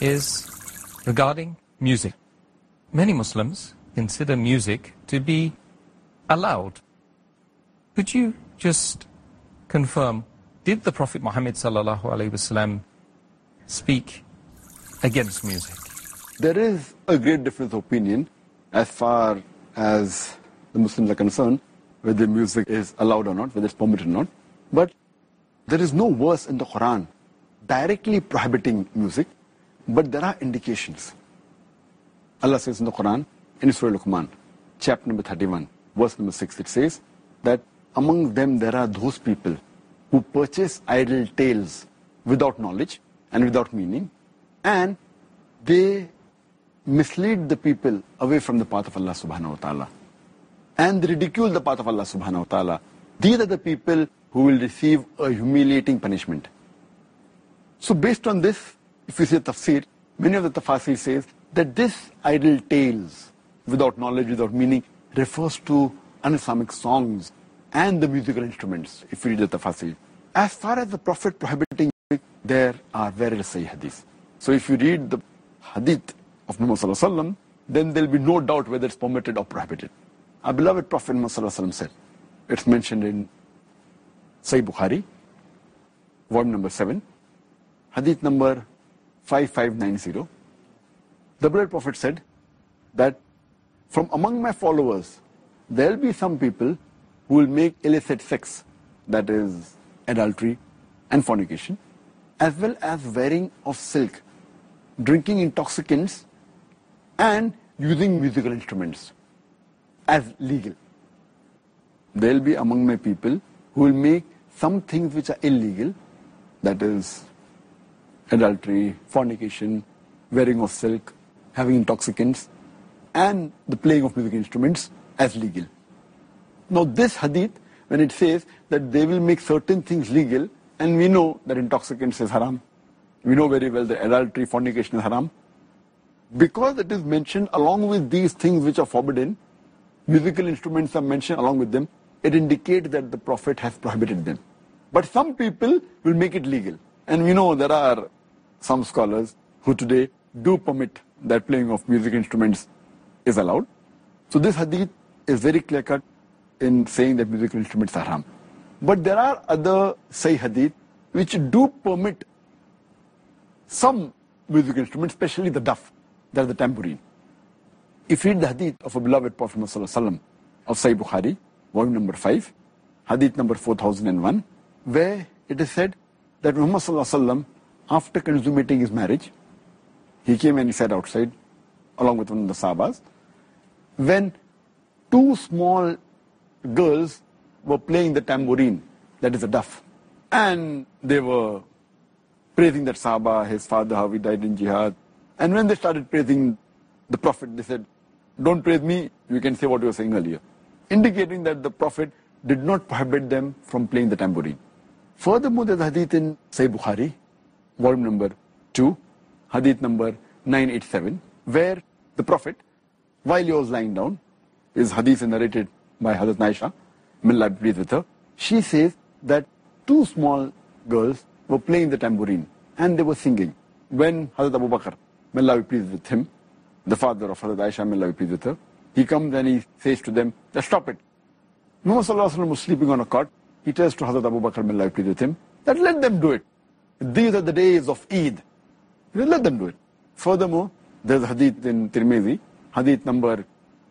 is regarding music. Many Muslims consider music to be allowed. Could you just confirm, did the Prophet Muhammad speak against music? There is a great difference of opinion as far as the Muslims are concerned, whether music is allowed or not, whether it's permitted or not. But there is no verse in the Quran directly prohibiting music, but there are indications. Allah says in the Quran, in Surah Luqman, chapter number 31, verse number 6, it says that among them there are those people who purchase idle tales without knowledge and without meaning, and they mislead the people away from the path of Allah subhanahu wa ta'ala. And they ridicule the path of Allah subhanahu wa ta'ala. These are the people who will receive a humiliating punishment. So based on this, if you see tafsir, many of the tafsir says that this idle tales, without knowledge, without meaning, refers to un-Islamic songs and the musical instruments, if you read the tafsir. As far as the Prophet prohibiting there are various Sahih hadiths. So if you read the hadith of Muhammad then there will be no doubt whether it's permitted or prohibited. Our beloved Prophet Muhammad said, it's mentioned in Sahih Bukhari, volume number 7, hadith number 5590. The beloved Prophet said that from among my followers, there will be some people who will make illicit sex, that is adultery and fornication, as well as wearing of silk, drinking intoxicants, and using musical instruments as legal. There will be among my people who will make some things which are illegal, that is adultery, fornication, wearing of silk, having intoxicants, and the playing of musical instruments as legal. Now this hadith, when it says that they will make certain things legal, and we know that intoxicants is haram, we know very well that adultery, fornication is haram, because it is mentioned along with these things which are forbidden, musical instruments are mentioned along with them, it indicates that the Prophet has prohibited them. But some people will make it legal. And we know there are some scholars who today do permit that playing of music instruments is allowed. So this hadith is very clear cut in saying that musical instruments are haram. But there are other Sahih hadith which do permit some musical instruments, especially the duff, that is the tambourine. If you read the hadith of a beloved Prophet of Sahih Bukhari, volume number 5, hadith number 4001, where it is said that Muhammad after consummating his marriage, he came and he sat outside along with one of the Sahabas, when two small girls were playing the tambourine, that is a duff, and they were praising that Sahaba, his father, how he died in jihad. And when they started praising the Prophet, they said, don't praise me, you can say what you were saying earlier. Indicating that the Prophet did not prohibit them from playing the tambourine. Furthermore, there's hadith in Sahih Bukhari, volume number 2, hadith number 987, where the Prophet, while he was lying down, is hadith narrated by Hazrat Aisha, be pleased with her, she says that two small girls were playing the tambourine and they were singing. When Hazrat Abu Bakr, may Allah be pleased with him, the father of Hazrat Aisha, may Allah be pleased with her, he comes and he says to them, stop it. Muhammad was sleeping on a cot. He tells to Hazrat Abu Bakr, may Allah with him, that let them do it. These are the days of Eid. Let them do it. Furthermore, there's a hadith in Tirmidhi, hadith number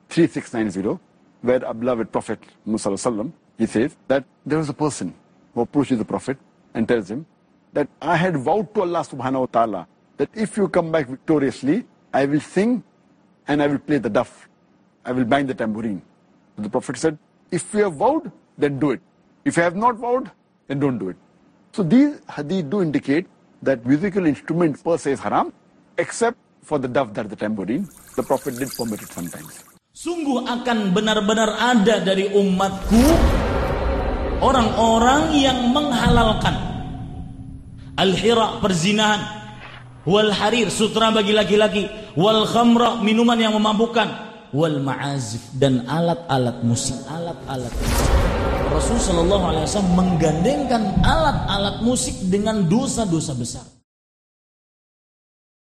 3690, where a beloved Prophet Muhammad he says that there was a person who approaches the Prophet and tells him that I had vowed to Allah subhanahu wa ta'ala that if you come back victoriously, I will sing and I will play the duff. I will bang the tambourine. So The Prophet said, if you have vowed, then do it. If you have not vowed, then don't do it. So these hadith do indicate that musical instrument per se is haram, except for the duff that the tambourine. The Prophet did permit it sometimes. Sungguh akan benar-benar ada dari umatku orang-orang yang menghalalkan al-hira perzinahan wal harir sutra bagi laki-laki wal khamra minuman yang memabukkan wal ma'azif dan alat-alat musik alat-alat musik. Rasul Shallallahu Alaihi Wasallam menggandengkan alat-alat musik dengan dosa-dosa besar